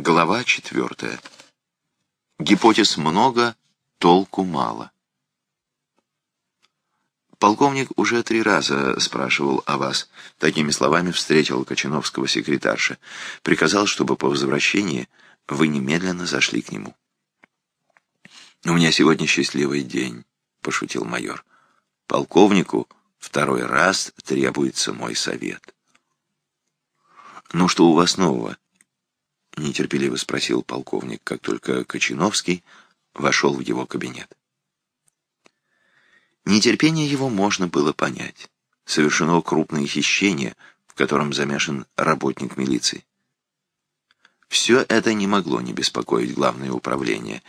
Глава четвертая. Гипотез много, толку мало. Полковник уже три раза спрашивал о вас. Такими словами встретил Кочановского секретарша. Приказал, чтобы по возвращении вы немедленно зашли к нему. «У меня сегодня счастливый день», — пошутил майор. «Полковнику второй раз требуется мой совет». «Ну, что у вас нового?» — нетерпеливо спросил полковник, как только Кочиновский вошел в его кабинет. Нетерпение его можно было понять. Совершено крупное хищение, в котором замешан работник милиции. Все это не могло не беспокоить главное управление,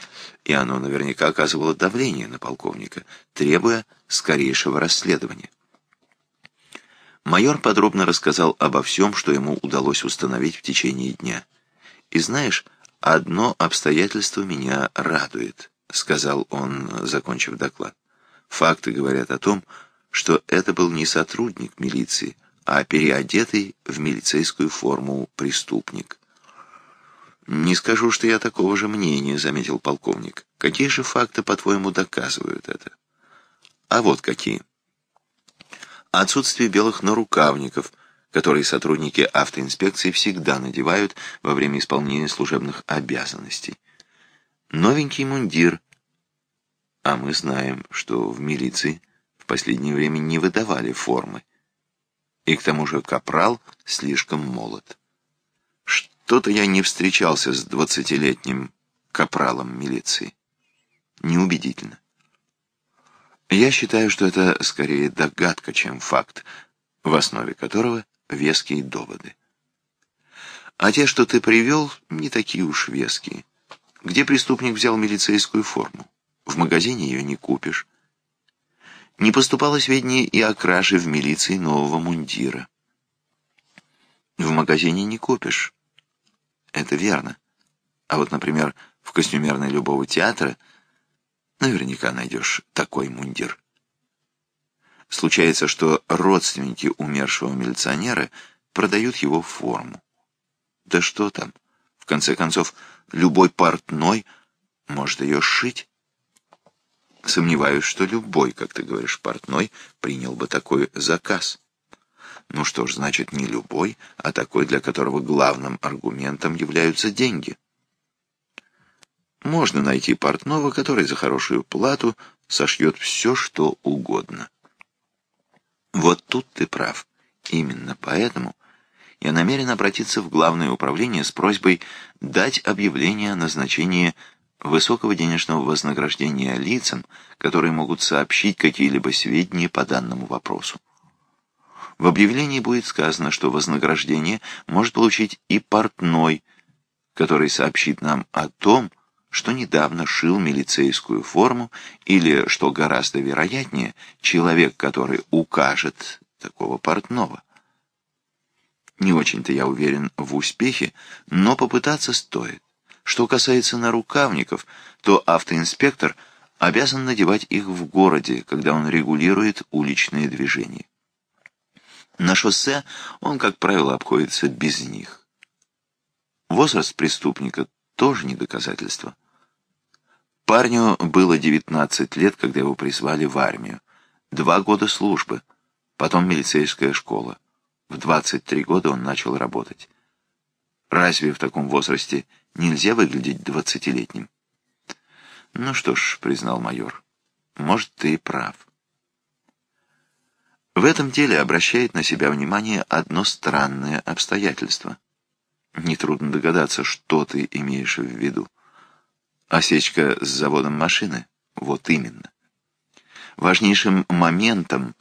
и оно наверняка оказывало давление на полковника, требуя скорейшего расследования. Майор подробно рассказал обо всем, что ему удалось установить в течение дня. «И знаешь, одно обстоятельство меня радует», — сказал он, закончив доклад. «Факты говорят о том, что это был не сотрудник милиции, а переодетый в милицейскую форму преступник». «Не скажу, что я такого же мнения», — заметил полковник. «Какие же факты, по-твоему, доказывают это?» «А вот какие». Отсутствие белых нарукавников, которые сотрудники автоинспекции всегда надевают во время исполнения служебных обязанностей. Новенький мундир. А мы знаем, что в милиции в последнее время не выдавали формы. И к тому же капрал слишком молод. Что-то я не встречался с двадцатилетним капралом милиции. Неубедительно. Я считаю, что это скорее догадка, чем факт, в основе которого веские доводы. А те, что ты привел, не такие уж веские. Где преступник взял милицейскую форму? В магазине ее не купишь. Не поступало сведения и о краже в милиции нового мундира. В магазине не купишь. Это верно. А вот, например, в костюмерной любого театра наверняка найдешь такой мундир. Случается, что родственники умершего милиционера продают его форму. Да что там, в конце концов, любой портной может ее сшить. Сомневаюсь, что любой, как ты говоришь, портной принял бы такой заказ. Ну что ж, значит, не любой, а такой, для которого главным аргументом являются деньги. Можно найти портного, который за хорошую плату сошьет все, что угодно. Вот тут ты прав. Именно поэтому я намерен обратиться в Главное управление с просьбой дать объявление о назначении высокого денежного вознаграждения лицам, которые могут сообщить какие-либо сведения по данному вопросу. В объявлении будет сказано, что вознаграждение может получить и портной, который сообщит нам о том, что недавно шил милицейскую форму, или, что гораздо вероятнее, человек, который укажет такого портного. Не очень-то я уверен в успехе, но попытаться стоит. Что касается нарукавников, то автоинспектор обязан надевать их в городе, когда он регулирует уличные движения. На шоссе он, как правило, обходится без них. Возраст преступника тоже не доказательство. Парню было 19 лет, когда его призвали в армию. Два года службы, потом милицейская школа. В 23 года он начал работать. Разве в таком возрасте нельзя выглядеть двадцатилетним? Ну что ж, признал майор, может, ты и прав. В этом деле обращает на себя внимание одно странное обстоятельство — Нетрудно догадаться, что ты имеешь в виду. Осечка с заводом машины? Вот именно. Важнейшим моментом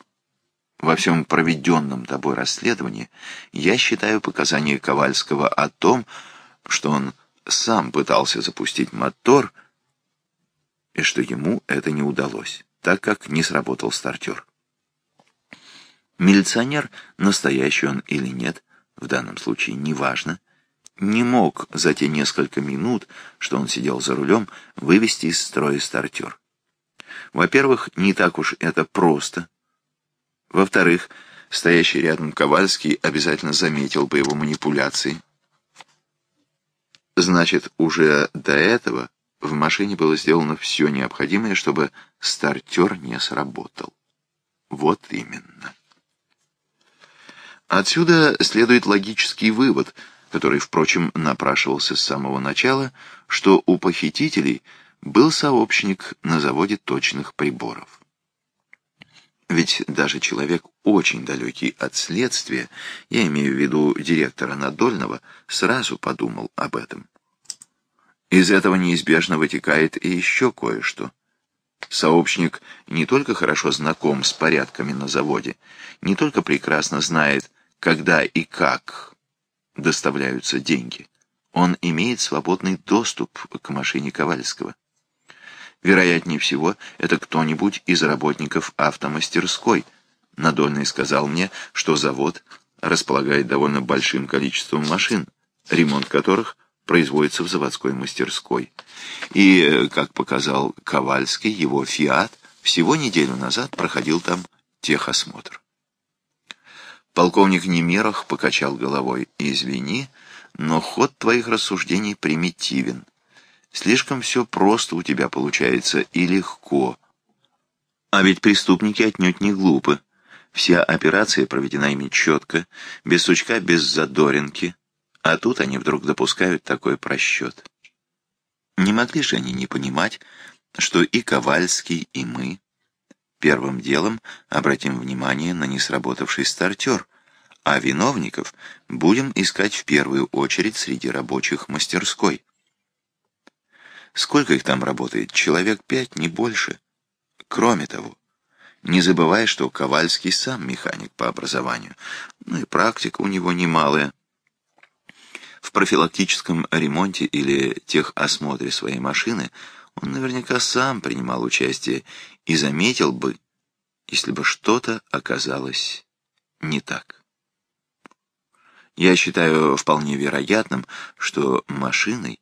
во всем проведенном тобой расследовании я считаю показания Ковальского о том, что он сам пытался запустить мотор, и что ему это не удалось, так как не сработал стартер. Милиционер, настоящий он или нет, в данном случае неважно, не мог за те несколько минут, что он сидел за рулем, вывести из строя стартер. Во-первых, не так уж это просто. Во-вторых, стоящий рядом Ковальский обязательно заметил бы его манипуляции. Значит, уже до этого в машине было сделано все необходимое, чтобы стартер не сработал. Вот именно. Отсюда следует логический вывод, который, впрочем, напрашивался с самого начала, что у похитителей был сообщник на заводе точных приборов. Ведь даже человек, очень далекий от следствия, я имею в виду директора Надольного, сразу подумал об этом. Из этого неизбежно вытекает и еще кое-что. Сообщник не только хорошо знаком с порядками на заводе, не только прекрасно знает, когда и как доставляются деньги, он имеет свободный доступ к машине Ковальского. Вероятнее всего, это кто-нибудь из работников автомастерской. Надольный сказал мне, что завод располагает довольно большим количеством машин, ремонт которых производится в заводской мастерской. И, как показал Ковальский, его «Фиат» всего неделю назад проходил там техосмотр. Полковник Немерах покачал головой. «Извини, но ход твоих рассуждений примитивен». Слишком все просто у тебя получается и легко. А ведь преступники отнюдь не глупы. Вся операция проведена ими четко, без сучка, без задоринки. А тут они вдруг допускают такой просчет. Не могли же они не понимать, что и Ковальский, и мы первым делом обратим внимание на несработавший стартер, а виновников будем искать в первую очередь среди рабочих мастерской. Сколько их там работает? Человек пять, не больше. Кроме того, не забывай, что Ковальский сам механик по образованию, ну и практика у него немалая. В профилактическом ремонте или техосмотре своей машины он наверняка сам принимал участие и заметил бы, если бы что-то оказалось не так. Я считаю вполне вероятным, что машиной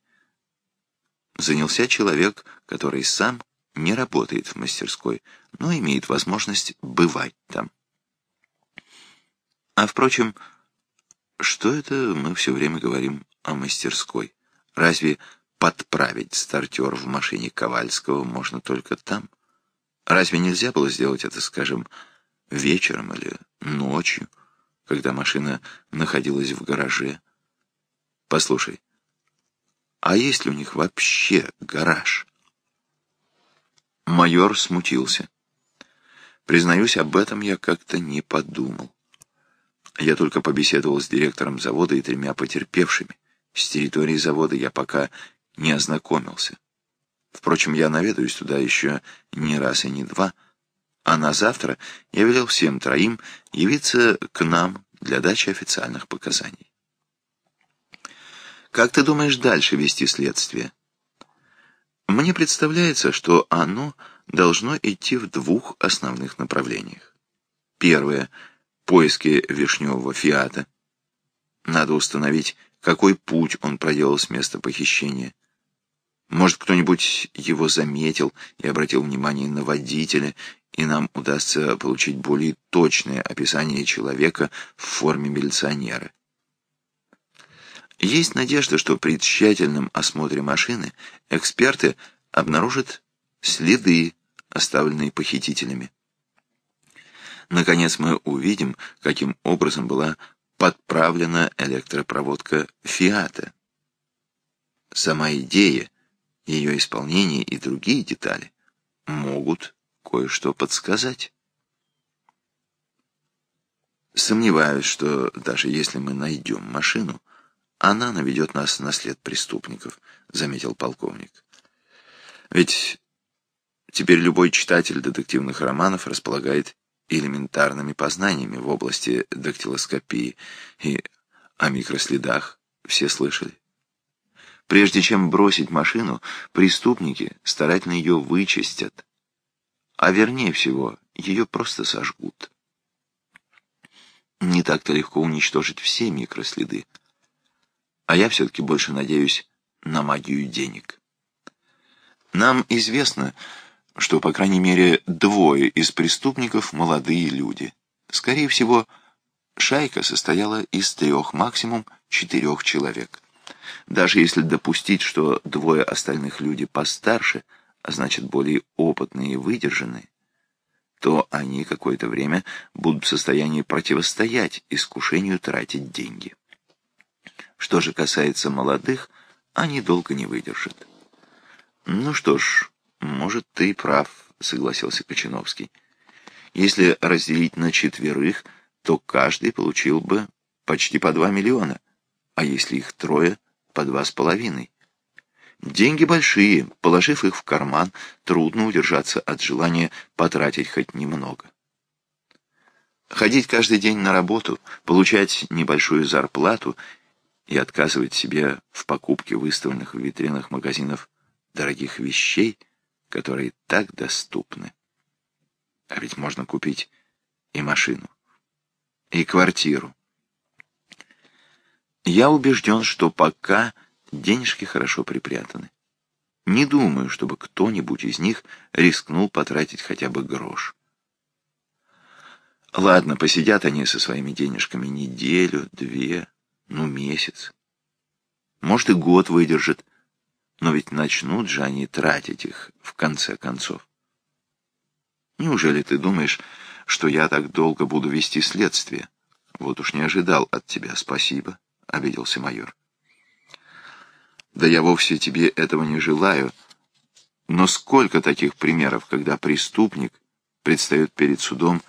занялся человек, который сам не работает в мастерской, но имеет возможность бывать там. А впрочем, что это мы все время говорим о мастерской? Разве подправить стартер в машине Ковальского можно только там? Разве нельзя было сделать это, скажем, вечером или ночью, когда машина находилась в гараже? Послушай, а есть ли у них вообще гараж? Майор смутился. Признаюсь, об этом я как-то не подумал. Я только побеседовал с директором завода и тремя потерпевшими. С территорией завода я пока не ознакомился. Впрочем, я наведаюсь туда еще не раз и не два, а на завтра я велел всем троим явиться к нам для дачи официальных показаний. Как ты думаешь дальше вести следствие? Мне представляется, что оно должно идти в двух основных направлениях. Первое — поиски вишневого фиата. Надо установить, какой путь он проделал с места похищения. Может, кто-нибудь его заметил и обратил внимание на водителя, и нам удастся получить более точное описание человека в форме милиционера. Есть надежда, что при тщательном осмотре машины эксперты обнаружат следы, оставленные похитителями. Наконец мы увидим, каким образом была подправлена электропроводка «Фиата». Сама идея, ее исполнение и другие детали могут кое-что подсказать. Сомневаюсь, что даже если мы найдем машину, она наведет нас на след преступников, заметил полковник. Ведь теперь любой читатель детективных романов располагает элементарными познаниями в области дактилоскопии и о микроследах все слышали. Прежде чем бросить машину, преступники старательно ее вычистят, а вернее всего, ее просто сожгут. Не так-то легко уничтожить все микроследы. А я все-таки больше надеюсь на магию денег. Нам известно, что, по крайней мере, двое из преступников — молодые люди. Скорее всего, шайка состояла из трех, максимум четырех человек. Даже если допустить, что двое остальных люди постарше, а значит более опытные и выдержанные, то они какое-то время будут в состоянии противостоять искушению тратить деньги. Что же касается молодых, они долго не выдержат. «Ну что ж, может, ты прав», — согласился Кочиновский. «Если разделить на четверых, то каждый получил бы почти по два миллиона, а если их трое, по два с половиной. Деньги большие, положив их в карман, трудно удержаться от желания потратить хоть немного. Ходить каждый день на работу, получать небольшую зарплату и отказывать себе в покупке выставленных в витринах магазинов дорогих вещей, которые так доступны. А ведь можно купить и машину, и квартиру. Я убежден, что пока денежки хорошо припрятаны. Не думаю, чтобы кто-нибудь из них рискнул потратить хотя бы грош. Ладно, посидят они со своими денежками неделю, две, ну, месяц. Может, и год выдержит, но ведь начнут же они тратить их в конце концов. Неужели ты думаешь, что я так долго буду вести следствие? Вот уж не ожидал от тебя спасибо, — обиделся майор. Да я вовсе тебе этого не желаю, но сколько таких примеров, когда преступник предстает перед судом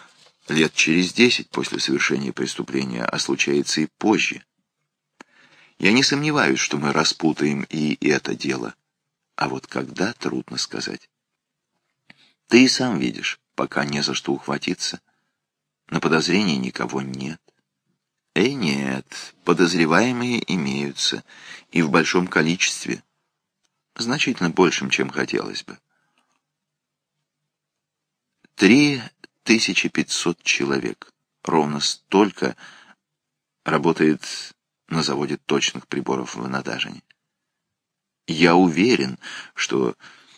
лет через десять после совершения преступления, а случается и позже. Я не сомневаюсь, что мы распутаем и это дело. А вот когда, трудно сказать. Ты и сам видишь, пока не за что ухватиться. На подозрении никого нет. Эй, нет, подозреваемые имеются, и в большом количестве, значительно большим, чем хотелось бы. Три тысячи пятьсот человек, ровно столько работает на заводе точных приборов в Надажине. Я уверен, что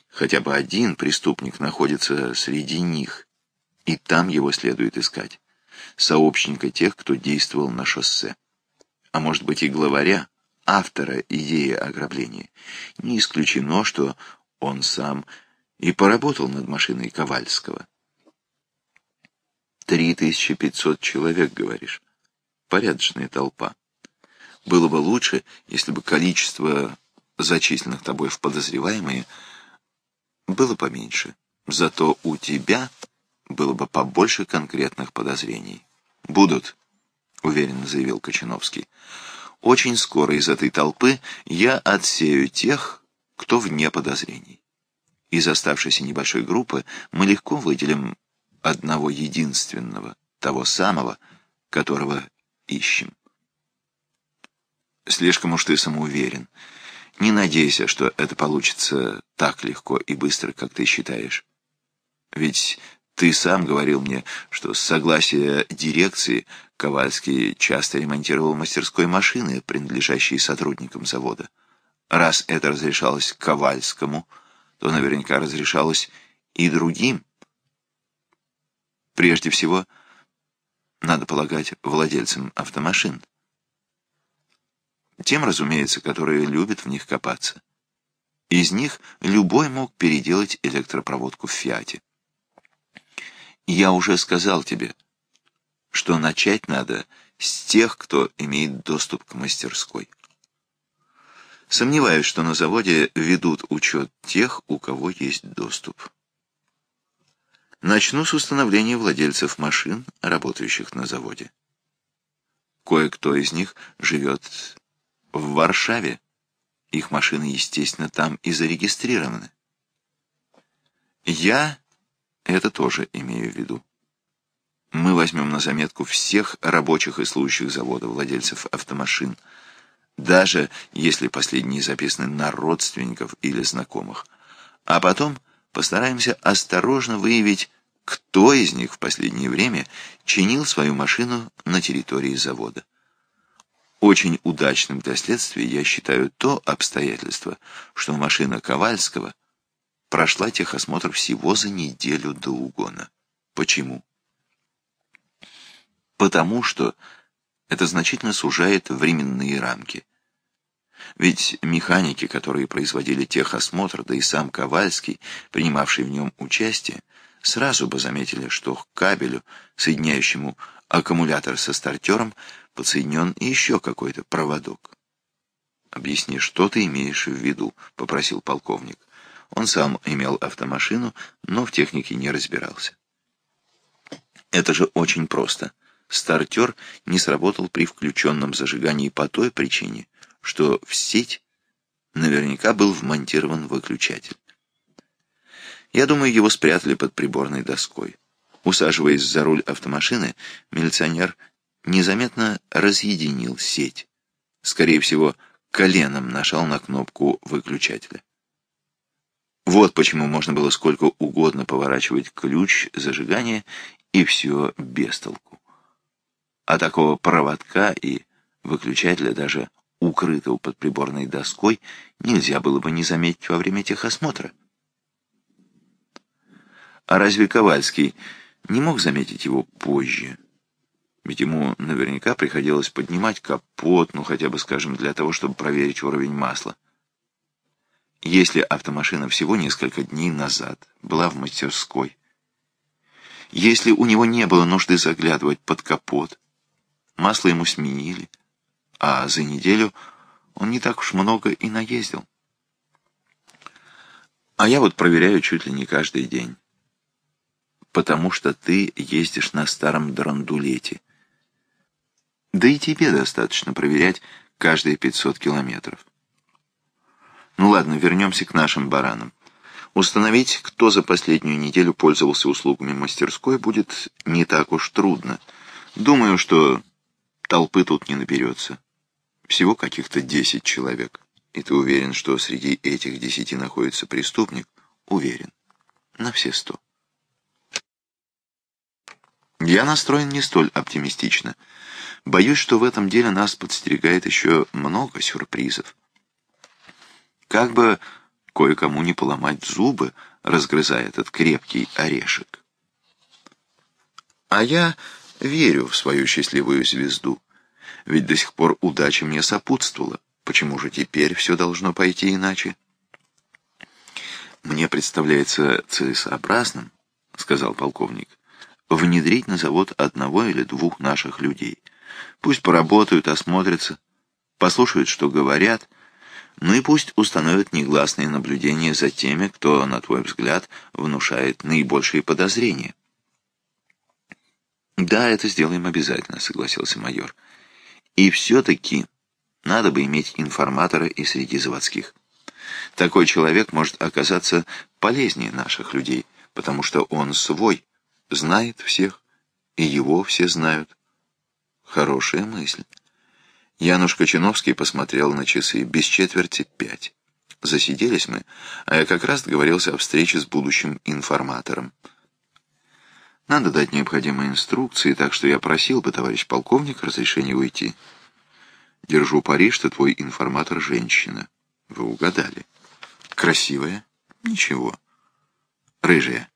хотя бы один преступник находится среди них, и там его следует искать, сообщника тех, кто действовал на шоссе. А может быть и главаря, автора идеи ограбления. Не исключено, что он сам и поработал над машиной Ковальского. Три тысячи пятьсот человек, говоришь. Порядочная толпа. Было бы лучше, если бы количество зачисленных тобой в подозреваемые было поменьше. Зато у тебя было бы побольше конкретных подозрений. «Будут», — уверенно заявил Кочиновский. «Очень скоро из этой толпы я отсею тех, кто вне подозрений. Из оставшейся небольшой группы мы легко выделим одного единственного, того самого, которого ищем. Слишком уж ты самоуверен. Не надейся, что это получится так легко и быстро, как ты считаешь. Ведь ты сам говорил мне, что с согласия дирекции Ковальский часто ремонтировал мастерской машины, принадлежащие сотрудникам завода. Раз это разрешалось Ковальскому, то наверняка разрешалось и другим. Прежде всего, надо полагать, владельцам автомашин. Тем, разумеется, которые любят в них копаться. Из них любой мог переделать электропроводку в «Фиате». Я уже сказал тебе, что начать надо с тех, кто имеет доступ к мастерской. Сомневаюсь, что на заводе ведут учет тех, у кого есть доступ. Начну с установления владельцев машин, работающих на заводе. Кое-кто из них живет в Варшаве. Их машины, естественно, там и зарегистрированы. Я это тоже имею в виду. Мы возьмем на заметку всех рабочих и служащих завода, владельцев автомашин, даже если последние записаны на родственников или знакомых. А потом постараемся осторожно выявить, кто из них в последнее время чинил свою машину на территории завода. Очень удачным для следствия я считаю то обстоятельство, что машина Ковальского прошла техосмотр всего за неделю до угона. Почему? Потому что это значительно сужает временные рамки. Ведь механики, которые производили техосмотр, да и сам Ковальский, принимавший в нем участие, сразу бы заметили, что к кабелю, соединяющему аккумулятор со стартером, подсоединен еще какой-то проводок. «Объясни, что ты имеешь в виду?» — попросил полковник. Он сам имел автомашину, но в технике не разбирался. Это же очень просто. Стартер не сработал при включенном зажигании по той причине, что в сеть наверняка был вмонтирован выключатель. Я думаю, его спрятали под приборной доской. Усаживаясь за руль автомашины, милиционер незаметно разъединил сеть. Скорее всего, коленом нажал на кнопку выключателя. Вот почему можно было сколько угодно поворачивать ключ зажигания, и все без толку. А такого проводка и выключателя, даже укрытого под приборной доской, нельзя было бы не заметить во время техосмотра. А разве Ковальский не мог заметить его позже? Ведь ему наверняка приходилось поднимать капот, ну хотя бы, скажем, для того, чтобы проверить уровень масла. Если автомашина всего несколько дней назад была в мастерской, если у него не было нужды заглядывать под капот, масло ему сменили, а за неделю он не так уж много и наездил. А я вот проверяю чуть ли не каждый день. Потому что ты ездишь на старом драндулете. Да и тебе достаточно проверять каждые 500 километров. Ну ладно, вернемся к нашим баранам. Установить, кто за последнюю неделю пользовался услугами мастерской, будет не так уж трудно. Думаю, что толпы тут не наберется. Всего каких-то 10 человек. И ты уверен, что среди этих десяти находится преступник? Уверен. На все сто. Я настроен не столь оптимистично. Боюсь, что в этом деле нас подстерегает еще много сюрпризов. Как бы кое-кому не поломать зубы, разгрызая этот крепкий орешек. А я верю в свою счастливую звезду, ведь до сих пор удача мне сопутствовала. Почему же теперь все должно пойти иначе? Мне представляется целесообразным, сказал полковник, внедрить на завод одного или двух наших людей. Пусть поработают, осмотрятся, послушают, что говорят, ну и пусть установят негласные наблюдения за теми, кто, на твой взгляд, внушает наибольшие подозрения. «Да, это сделаем обязательно», — согласился майор. «И все-таки надо бы иметь информатора и среди заводских. Такой человек может оказаться полезнее наших людей, потому что он свой, знает всех, и его все знают. Хорошая мысль. Януш Кочиновский посмотрел на часы без четверти пять. Засиделись мы, а я как раз договорился о встрече с будущим информатором. Надо дать необходимые инструкции, так что я просил бы, товарищ полковник, разрешения уйти. Держу пари, что твой информатор женщина. Вы угадали. Красивая? Ничего. Рыжая.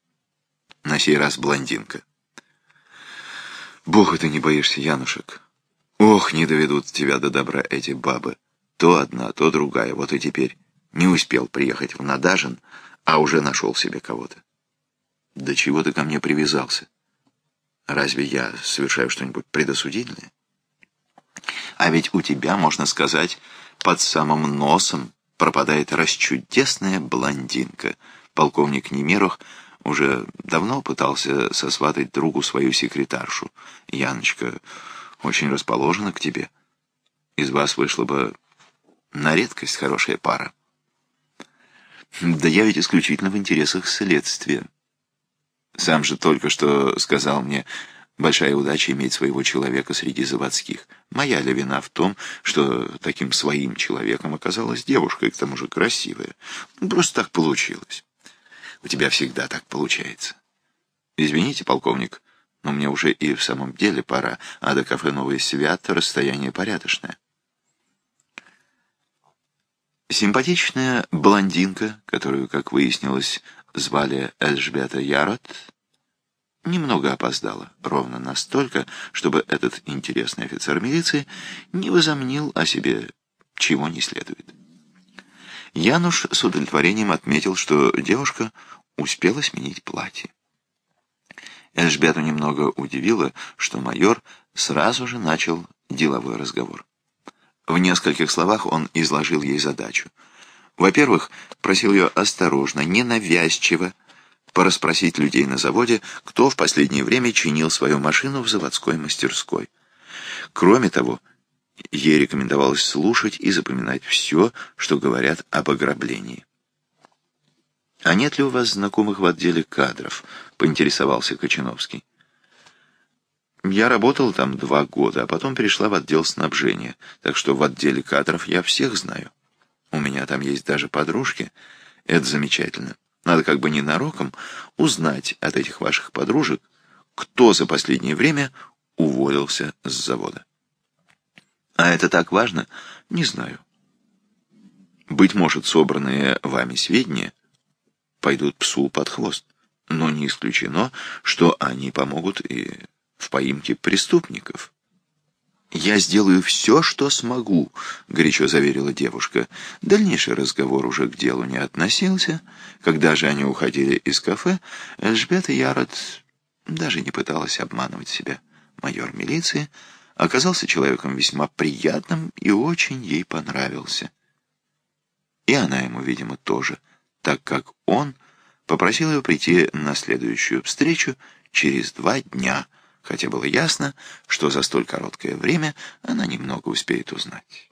На сей раз блондинка. Бога ты не боишься, Янушек. Ох, не доведут тебя до добра эти бабы. То одна, то другая. Вот и теперь не успел приехать в Надажин, а уже нашел себе кого-то. Да чего ты ко мне привязался? Разве я совершаю что-нибудь предосудительное? А ведь у тебя, можно сказать, под самым носом пропадает расчудесная блондинка. Полковник Немерох уже давно пытался сосватать другу свою секретаршу. Яночка очень расположена к тебе. Из вас вышла бы на редкость хорошая пара. Да я ведь исключительно в интересах следствия. Сам же только что сказал мне, большая удача иметь своего человека среди заводских. Моя ли вина в том, что таким своим человеком оказалась девушка, и к тому же красивая? Просто так получилось. У тебя всегда так получается. Извините, полковник, но мне уже и в самом деле пора, а до кафе «Новый Свят» расстояние порядочное. Симпатичная блондинка, которую, как выяснилось, звали Эльжбета Ярот, немного опоздала, ровно настолько, чтобы этот интересный офицер милиции не возомнил о себе чего не следует. Януш с удовлетворением отметил, что девушка успела сменить платье. Эльжбету немного удивило, что майор сразу же начал деловой разговор. В нескольких словах он изложил ей задачу. Во-первых, просил ее осторожно, ненавязчиво порасспросить людей на заводе, кто в последнее время чинил свою машину в заводской мастерской. Кроме того, ей рекомендовалось слушать и запоминать все, что говорят об ограблении. «А нет ли у вас знакомых в отделе кадров?» — поинтересовался Кочиновский. «Я работал там два года, а потом перешла в отдел снабжения, так что в отделе кадров я всех знаю. У меня там есть даже подружки. Это замечательно. Надо как бы ненароком узнать от этих ваших подружек, кто за последнее время уволился с завода. А это так важно? Не знаю. Быть может, собранные вами сведения — пойдут псу под хвост. Но не исключено, что они помогут и в поимке преступников. «Я сделаю все, что смогу», — горячо заверила девушка. Дальнейший разговор уже к делу не относился. Когда же они уходили из кафе, Эльжбета Ярод даже не пыталась обманывать себя. Майор милиции оказался человеком весьма приятным и очень ей понравился. И она ему, видимо, тоже — так как он попросил ее прийти на следующую встречу через два дня, хотя было ясно, что за столь короткое время она немного успеет узнать.